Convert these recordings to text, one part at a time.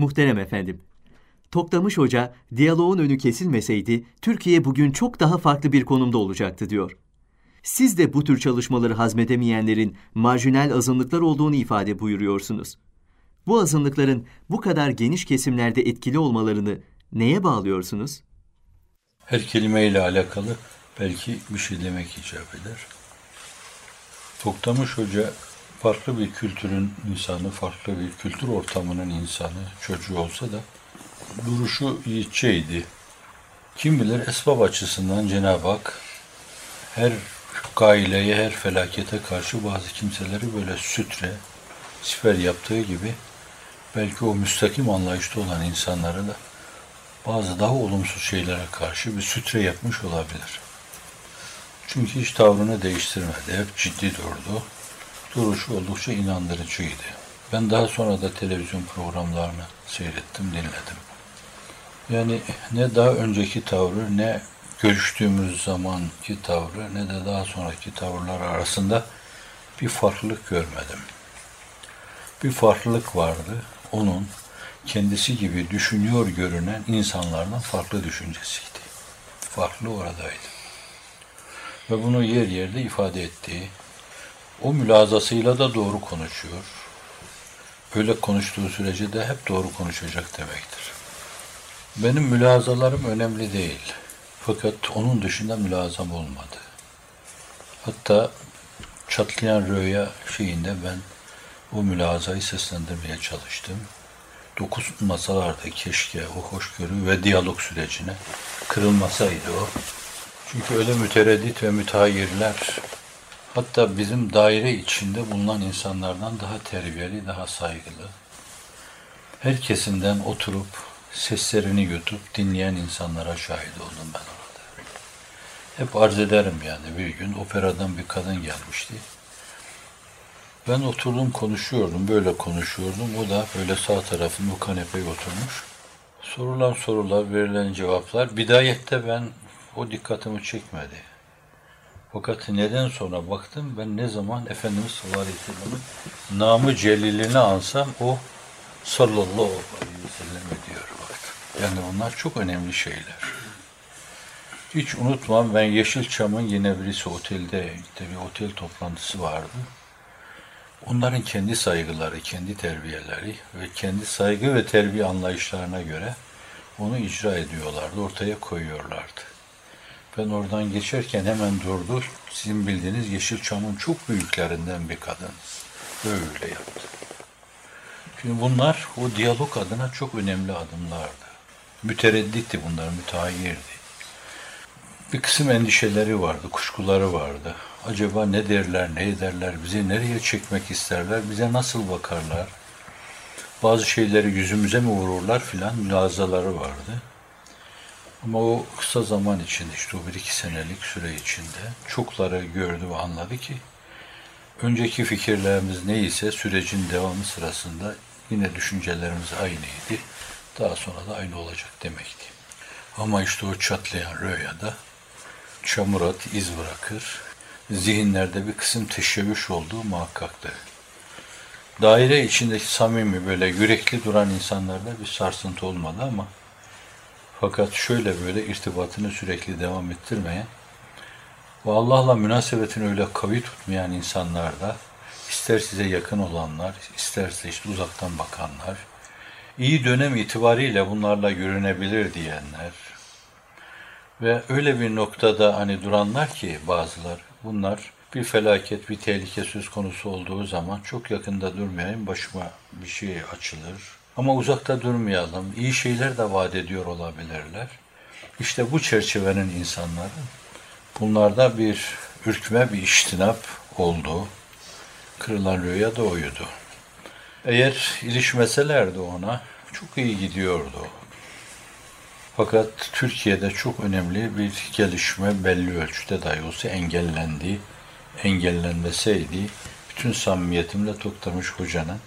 Muhterem efendim, Toktamış Hoca, diyaloğun önü kesilmeseydi Türkiye bugün çok daha farklı bir konumda olacaktı diyor. Siz de bu tür çalışmaları hazmedemeyenlerin marjinal azınlıklar olduğunu ifade buyuruyorsunuz. Bu azınlıkların bu kadar geniş kesimlerde etkili olmalarını neye bağlıyorsunuz? Her kelimeyle alakalı belki bir şey demek icap eder. Toktamış Hoca farklı bir kültürün insanı, farklı bir kültür ortamının insanı, çocuğu olsa da duruşu yiğitçeydi. Kim bilir esbab açısından Cenab-ı Hak her gaileye, her felakete karşı bazı kimseleri böyle sütre, siper yaptığı gibi belki o müstakim anlayışta olan insanları da bazı daha olumsuz şeylere karşı bir sütre yapmış olabilir. Çünkü hiç tavrını değiştirmedi. Hep ciddi durdu. Duruşu oldukça inandırıcıydı. Ben daha sonra da televizyon programlarını seyrettim, dinledim. Yani ne daha önceki tavrı ne görüştüğümüz zamanki tavrı ne de daha sonraki tavırlar arasında bir farklılık görmedim. Bir farklılık vardı. Onun kendisi gibi düşünüyor görünen insanlardan farklı düşüncesiydi. Farklı oradaydı. Ve bunu yer yerde ifade ettiği, o mülazasıyla da doğru konuşuyor. Öyle konuştuğu sürece de hep doğru konuşacak demektir. Benim mülazalarım önemli değil. Fakat onun dışında mülazam olmadı. Hatta çatlayan rüya şeyinde ben o mülazayı seslendirmeye çalıştım. Dokuz masalarda keşke o hoşgörü ve diyalog sürecine kırılmasaydı o. Çünkü öyle mütereddit ve mütehayyirler hatta bizim daire içinde bulunan insanlardan daha terbiyeli, daha saygılı. Herkesinden oturup seslerini yutup dinleyen insanlara şahit oldum ben orada. Hep arz ederim yani bir gün operadan bir kadın gelmişti. Ben oturdum konuşuyordum, böyle konuşuyordum. O da böyle sağ tarafında o kanepeye oturmuş. Sorulan sorular, verilen cevaplar. Bidayette ben o dikkatimi çekmedi. Fakat neden sonra baktım ben ne zaman Efendimiz sallallahu aleyhi ve sellem'in namı celilini ansam o sallallahu aleyhi ve sellem diyor baktım. Yani onlar çok önemli şeyler. Hiç unutmam ben Yeşilçam'ın yine birisi otelde bir otel toplantısı vardı. Onların kendi saygıları, kendi terbiyeleri ve kendi saygı ve terbiye anlayışlarına göre onu icra ediyorlardı, ortaya koyuyorlardı. Ben oradan geçerken hemen durdu. Sizin bildiğiniz Yeşilçam'ın çok büyüklerinden bir kadın. Böyle yaptı. Şimdi bunlar o diyalog adına çok önemli adımlardı. Müteredditti bunlar, mütehayyirdi. Bir kısım endişeleri vardı, kuşkuları vardı. Acaba ne derler, ne ederler, bizi nereye çekmek isterler, bize nasıl bakarlar? Bazı şeyleri yüzümüze mi vururlar filan mülazaları vardı. Ama o kısa zaman içinde işte o bir iki senelik süre içinde çokları gördü ve anladı ki önceki fikirlerimiz neyse sürecin devamı sırasında yine düşüncelerimiz aynıydı. Daha sonra da aynı olacak demekti. Ama işte o çatlayan rüyada çamur at, iz bırakır. Zihinlerde bir kısım teşebbüs olduğu muhakkaktır. Daire içindeki samimi böyle yürekli duran insanlarda bir sarsıntı olmadı ama fakat şöyle böyle irtibatını sürekli devam ettirmeyen ve Allah'la münasebetini öyle kavi tutmayan insanlarda ister size yakın olanlar, isterse işte uzaktan bakanlar, iyi dönem itibariyle bunlarla görünebilir diyenler ve öyle bir noktada hani duranlar ki bazılar, bunlar bir felaket, bir tehlike söz konusu olduğu zaman çok yakında durmayayım, başıma bir şey açılır, ama uzakta durmayalım. İyi şeyler de vaat ediyor olabilirler. İşte bu çerçevenin insanları bunlarda bir ürkme, bir iştinap oldu. Kırılan rüya oydu. Eğer ilişmeselerdi ona çok iyi gidiyordu. Fakat Türkiye'de çok önemli bir gelişme belli ölçüde dahi olsa engellendi. Engellenmeseydi bütün samimiyetimle Toktamış Hoca'nın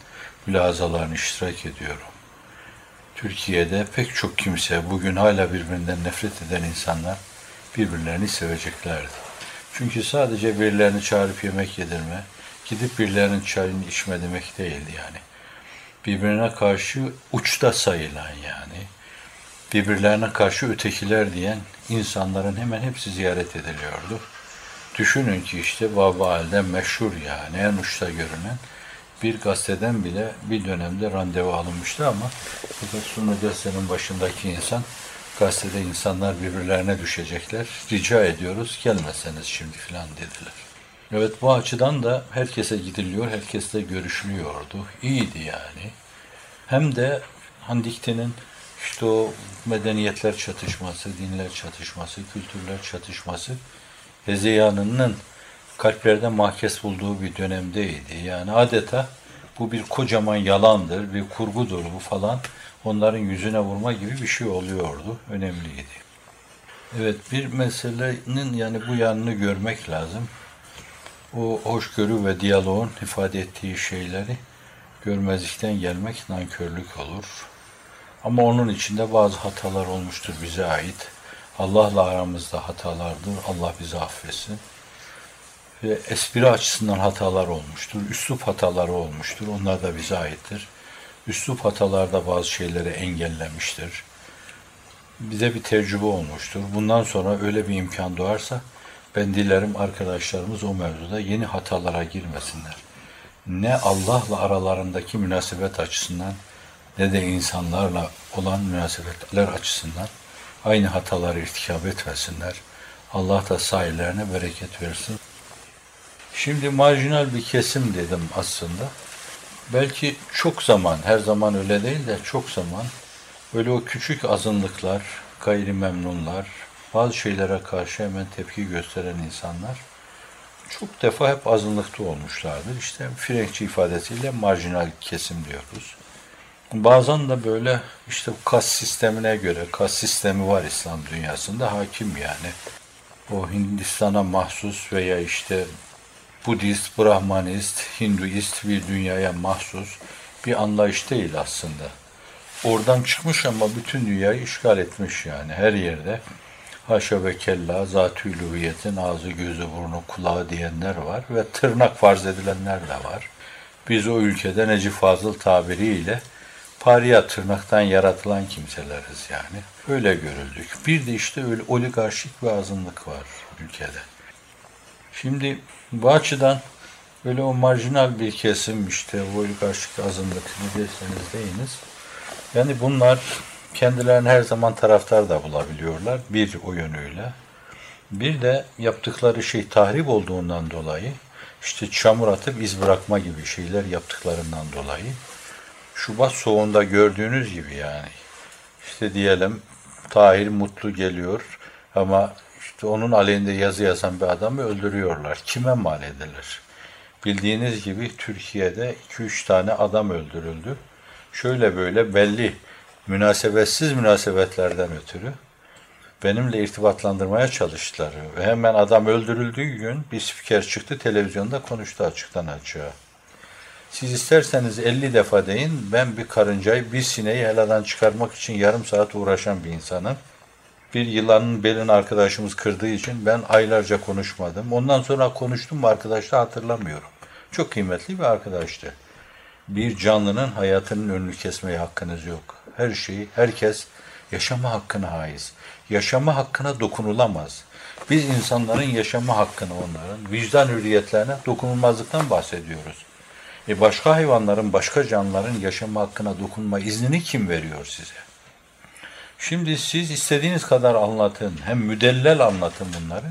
mülazalarını iştirak ediyorum. Türkiye'de pek çok kimse bugün hala birbirinden nefret eden insanlar birbirlerini seveceklerdi. Çünkü sadece birilerini çağırıp yemek yedirme, gidip birilerinin çayını içme demek değildi yani. birbirine karşı uçta sayılan yani birbirlerine karşı ötekiler diyen insanların hemen hepsi ziyaret ediliyordu. Düşünün ki işte Baba Hal'de meşhur yani en uçta görünen bir gazeteden bile bir dönemde randevu alınmıştı ama fakat sonra gazetenin başındaki insan gazetede insanlar birbirlerine düşecekler. Rica ediyoruz gelmeseniz şimdi filan dediler. Evet bu açıdan da herkese gidiliyor, herkesle görüşülüyordu. İyiydi yani. Hem de Handikte'nin işte o medeniyetler çatışması, dinler çatışması, kültürler çatışması hezeyanının kalplerde mahkes bulduğu bir dönemdeydi. Yani adeta bu bir kocaman yalandır, bir kurgudur bu falan. Onların yüzüne vurma gibi bir şey oluyordu. Önemliydi. Evet bir meselenin yani bu yanını görmek lazım. O hoşgörü ve diyaloğun ifade ettiği şeyleri görmezlikten gelmek nankörlük olur. Ama onun içinde bazı hatalar olmuştur bize ait. Allah'la aramızda hatalardır. Allah bizi affetsin. Espri açısından hatalar olmuştur. Üslup hataları olmuştur. Onlar da bize aittir. Üslup hatalarda bazı şeyleri engellemiştir. Bize bir tecrübe olmuştur. Bundan sonra öyle bir imkan doğarsa ben dilerim arkadaşlarımız o mevzuda yeni hatalara girmesinler. Ne Allah'la aralarındaki münasebet açısından ne de insanlarla olan münasebetler açısından aynı hataları irtikap etmesinler. Allah da sahillerine bereket versin. Şimdi marjinal bir kesim dedim aslında. Belki çok zaman, her zaman öyle değil de çok zaman böyle o küçük azınlıklar, gayrimemnunlar, bazı şeylere karşı hemen tepki gösteren insanlar çok defa hep azınlıkta olmuşlardır. İşte Frenkçi ifadesiyle marjinal kesim diyoruz. Bazen de böyle işte kas sistemine göre, kas sistemi var İslam dünyasında hakim yani. O Hindistan'a mahsus veya işte Budist, Brahmanist, Hinduist bir dünyaya mahsus bir anlayış değil aslında. Oradan çıkmış ama bütün dünyayı işgal etmiş yani her yerde. Haşa ve kella zat-ı ağzı, gözü, burnu, kulağı diyenler var ve tırnak farz edilenler de var. Biz o ülkede Necip Fazıl tabiriyle paria tırnaktan yaratılan kimseleriz yani. Öyle görüldük. Bir de işte öyle oligarşik bir azınlık var ülkede. Şimdi bu açıdan böyle o marjinal bir kesim işte o oligarşik azınlık ne derseniz deyiniz. Yani bunlar kendilerini her zaman taraftar da bulabiliyorlar bir o yönüyle. Bir de yaptıkları şey tahrip olduğundan dolayı işte çamur atıp iz bırakma gibi şeyler yaptıklarından dolayı Şubat soğuğunda gördüğünüz gibi yani. İşte diyelim Tahir Mutlu geliyor ama işte onun aleyhinde yazı yazan bir adamı öldürüyorlar. Kime mal edilir? Bildiğiniz gibi Türkiye'de 2-3 tane adam öldürüldü. Şöyle böyle belli münasebetsiz münasebetlerden ötürü benimle irtibatlandırmaya çalıştılar. Ve hemen adam öldürüldüğü gün bir spiker çıktı televizyonda konuştu açıktan açığa. Siz isterseniz 50 defa deyin, ben bir karıncayı, bir sineği heladan çıkarmak için yarım saat uğraşan bir insanım. Bir yılanın belini arkadaşımız kırdığı için ben aylarca konuşmadım. Ondan sonra konuştum mu arkadaşla hatırlamıyorum. Çok kıymetli bir arkadaştı. Bir canlının hayatının önünü kesmeye hakkınız yok. Her şeyi, herkes yaşama hakkına haiz. Yaşama hakkına dokunulamaz. Biz insanların yaşama hakkını onların, vicdan hürriyetlerine dokunulmazlıktan bahsediyoruz. E başka hayvanların, başka canlıların yaşama hakkına dokunma iznini kim veriyor size? Şimdi siz istediğiniz kadar anlatın, hem müdellel anlatın bunları.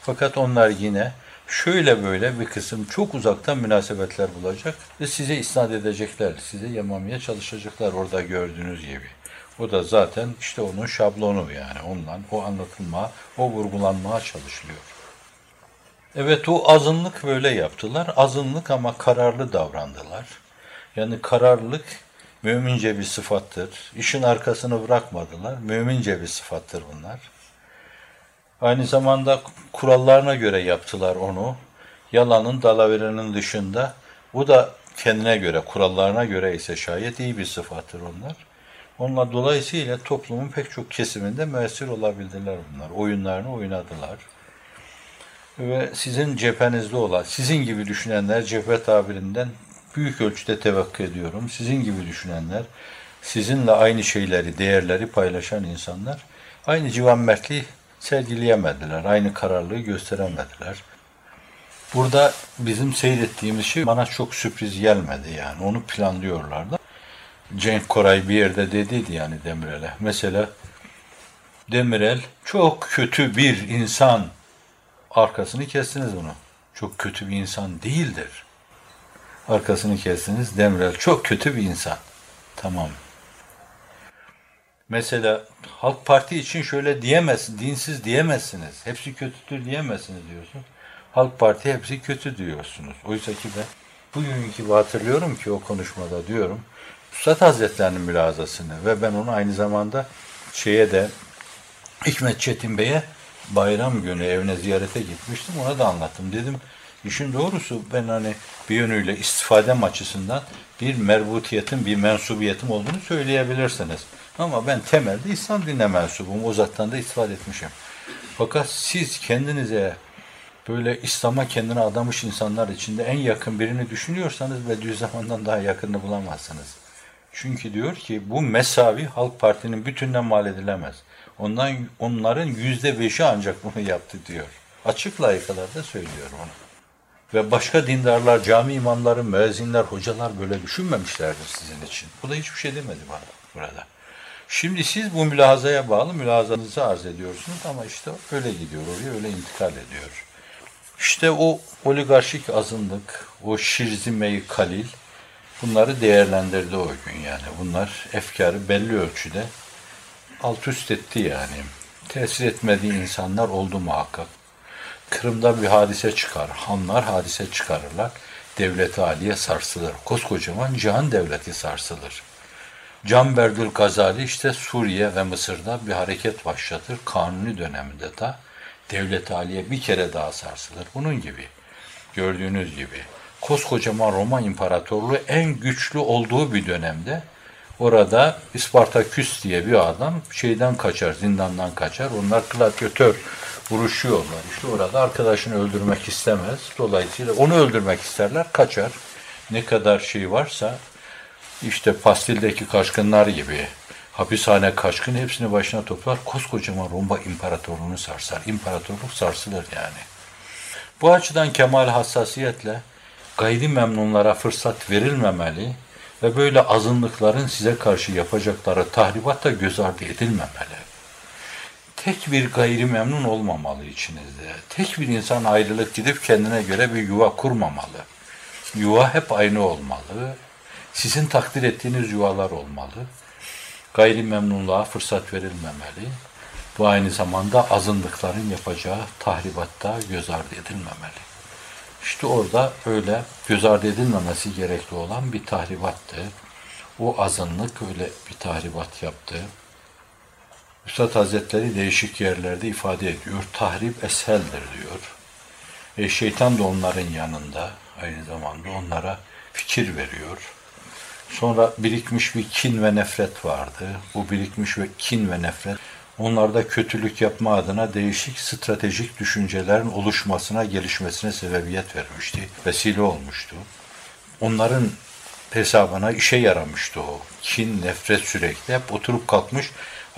Fakat onlar yine şöyle böyle bir kısım çok uzaktan münasebetler bulacak ve size isnat edecekler, size yamamaya çalışacaklar orada gördüğünüz gibi. O da zaten işte onun şablonu yani ondan o anlatılma, o vurgulanmaya çalışılıyor. Evet o azınlık böyle yaptılar. Azınlık ama kararlı davrandılar. Yani kararlılık mümince bir sıfattır. İşin arkasını bırakmadılar. Mümince bir sıfattır bunlar. Aynı zamanda kurallarına göre yaptılar onu. Yalanın dalaverenin dışında. Bu da kendine göre, kurallarına göre ise şayet iyi bir sıfattır onlar. Onunla dolayısıyla toplumun pek çok kesiminde müessir olabildiler bunlar. Oyunlarını oynadılar ve sizin cephenizde olan, sizin gibi düşünenler cephe tabirinden büyük ölçüde tevekkül ediyorum. Sizin gibi düşünenler, sizinle aynı şeyleri, değerleri paylaşan insanlar aynı civan mertliği sergileyemediler. Aynı kararlılığı gösteremediler. Burada bizim seyrettiğimiz şey bana çok sürpriz gelmedi yani. Onu planlıyorlardı. Cenk Koray bir yerde dediydi yani Demirel'e. Mesela Demirel çok kötü bir insan. Arkasını kestiniz bunu. Çok kötü bir insan değildir. Arkasını kestiniz. Demirel çok kötü bir insan. Tamam. Mesela Halk Parti için şöyle diyemezsin, dinsiz diyemezsiniz. Hepsi kötüdür diyemezsiniz diyorsun. Halk Parti hepsi kötü diyorsunuz. Oysa ki ben gibi hatırlıyorum ki o konuşmada diyorum. Üstad Hazretlerinin mülazasını ve ben onu aynı zamanda şeye de Hikmet Çetin Bey'e bayram günü evine ziyarete gitmiştim. Ona da anlattım. Dedim işin doğrusu ben hani bir yönüyle istifadem açısından bir merbutiyetin, bir mensubiyetim olduğunu söyleyebilirsiniz. Ama ben temelde İslam dinine mensubum. O zattan da istifade etmişim. Fakat siz kendinize böyle İslam'a kendini adamış insanlar içinde en yakın birini düşünüyorsanız Bediüzzaman'dan daha yakını bulamazsınız. Çünkü diyor ki bu mesavi Halk Parti'nin bütünden mal edilemez. Ondan, onların yüzde beşi ancak bunu yaptı diyor. Açık layıkalarda söylüyor onu. Ve başka dindarlar, cami imamları, müezzinler, hocalar böyle düşünmemişlerdir sizin için. Bu da hiçbir şey demedi bana burada. Şimdi siz bu mülazaya bağlı mülazanızı arz ediyorsunuz ama işte öyle gidiyor oraya, öyle intikal ediyor. İşte o oligarşik azınlık, o şirzime kalil bunları değerlendirdi o gün yani. Bunlar efkarı belli ölçüde alt üst etti yani. Tesir etmediği insanlar oldu muhakkak. Kırım'da bir hadise çıkar. Hanlar hadise çıkarırlar. Devleti aliye sarsılır. Koskocaman cihan devleti sarsılır. Can Berdül Gazali işte Suriye ve Mısır'da bir hareket başlatır. Kanuni döneminde de devlet aliye bir kere daha sarsılır. Bunun gibi. Gördüğünüz gibi. Koskocaman Roma İmparatorluğu en güçlü olduğu bir dönemde orada Ispartaküs diye bir adam şeyden kaçar, zindandan kaçar. Onlar gladyatör vuruşuyorlar. İşte orada arkadaşını öldürmek istemez. Dolayısıyla onu öldürmek isterler, kaçar. Ne kadar şey varsa işte pastildeki kaçkınlar gibi hapishane kaçkın hepsini başına toplar. Koskocaman Roma imparatorluğunu sarsar. İmparatorluk sarsılır yani. Bu açıdan kemal hassasiyetle gayri memnunlara fırsat verilmemeli ve böyle azınlıkların size karşı yapacakları tahribat da göz ardı edilmemeli. Tek bir gayri memnun olmamalı içinizde. Tek bir insan ayrılık gidip kendine göre bir yuva kurmamalı. Yuva hep aynı olmalı sizin takdir ettiğiniz yuvalar olmalı. Gayri memnunluğa fırsat verilmemeli. Bu aynı zamanda azınlıkların yapacağı tahribatta göz ardı edilmemeli. İşte orada öyle göz ardı edilmemesi gerekli olan bir tahribattı. O azınlık öyle bir tahribat yaptı. Üstad Hazretleri değişik yerlerde ifade ediyor. Tahrip esheldir diyor. E şeytan da onların yanında aynı zamanda onlara fikir veriyor. Sonra birikmiş bir kin ve nefret vardı. Bu birikmiş ve kin ve nefret onlarda kötülük yapma adına değişik stratejik düşüncelerin oluşmasına, gelişmesine sebebiyet vermişti, vesile olmuştu. Onların hesabına işe yaramıştı o. Kin, nefret sürekli hep oturup kalkmış,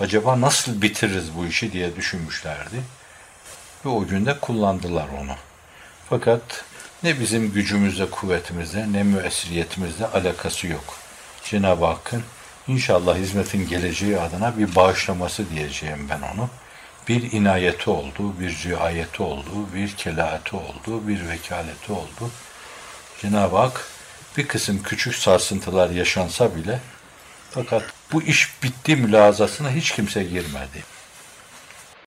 acaba nasıl bitiririz bu işi diye düşünmüşlerdi. Ve o günde kullandılar onu. Fakat ne bizim gücümüzle, kuvvetimizle, ne müessiriyetimizle alakası yok. Cenab-ı Hakk'ın inşallah hizmetin geleceği adına bir bağışlaması diyeceğim ben onu. Bir inayeti oldu, bir riayeti oldu, bir kelaati oldu, bir vekaleti oldu. Cenab-ı Hak bir kısım küçük sarsıntılar yaşansa bile fakat bu iş bitti mülazasına hiç kimse girmedi.